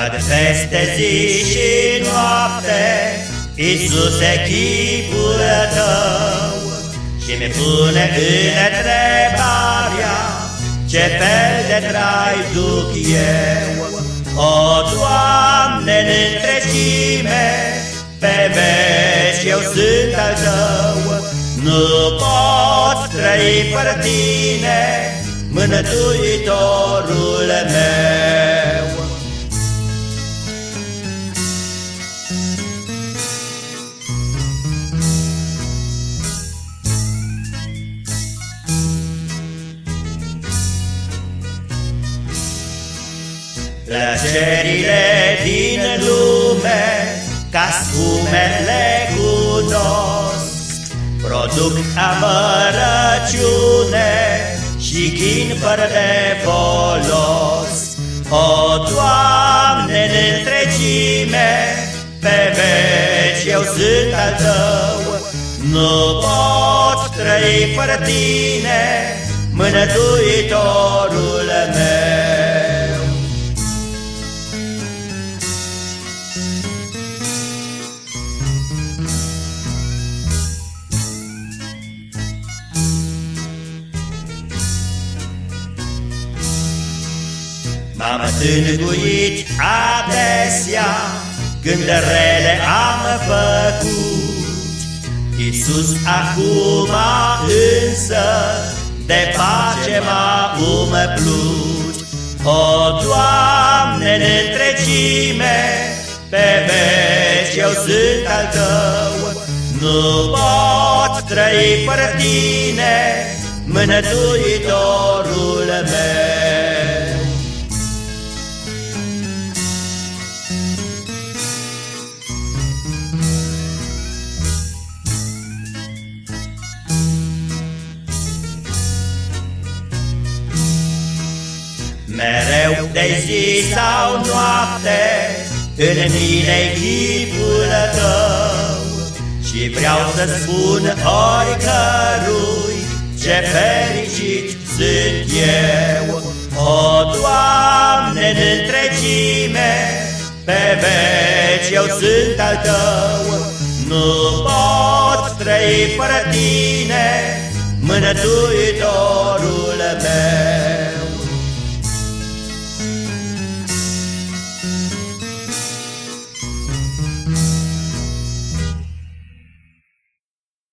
Văd peste zi și noapte, Iisuse, chipul Tău, Și mi pune în întrebarea, Ce fel de trai duc eu. O, Doamne, în întregime, Pe veci eu sunt al Tău, Nu pot trăi fără Tine, Mântuitorul meu. Plăcerile din lume ca spumele cunosc, Produc amărăciune și chin fără de folos. O, Doamne, în întregime, pe veci eu sunt al Tău, Nu pot trăi fără Tine, Mânătuitorul meu. M-am tânguit adesea Când rele am făcut. Iisus acum însă De pace m-a umplut. O, Doamne, în întregime Pe veci eu sunt al Tău. Nu pot trăi fără Tine Mânătuitorul Mereu de zi sau noapte În mine chipul tău. Și vreau să spun oricărui Ce fericit sunt eu. O, Doamne, în întregime Pe veci eu sunt al tău. Nu pot trăi fără tine Mânătuitorul meu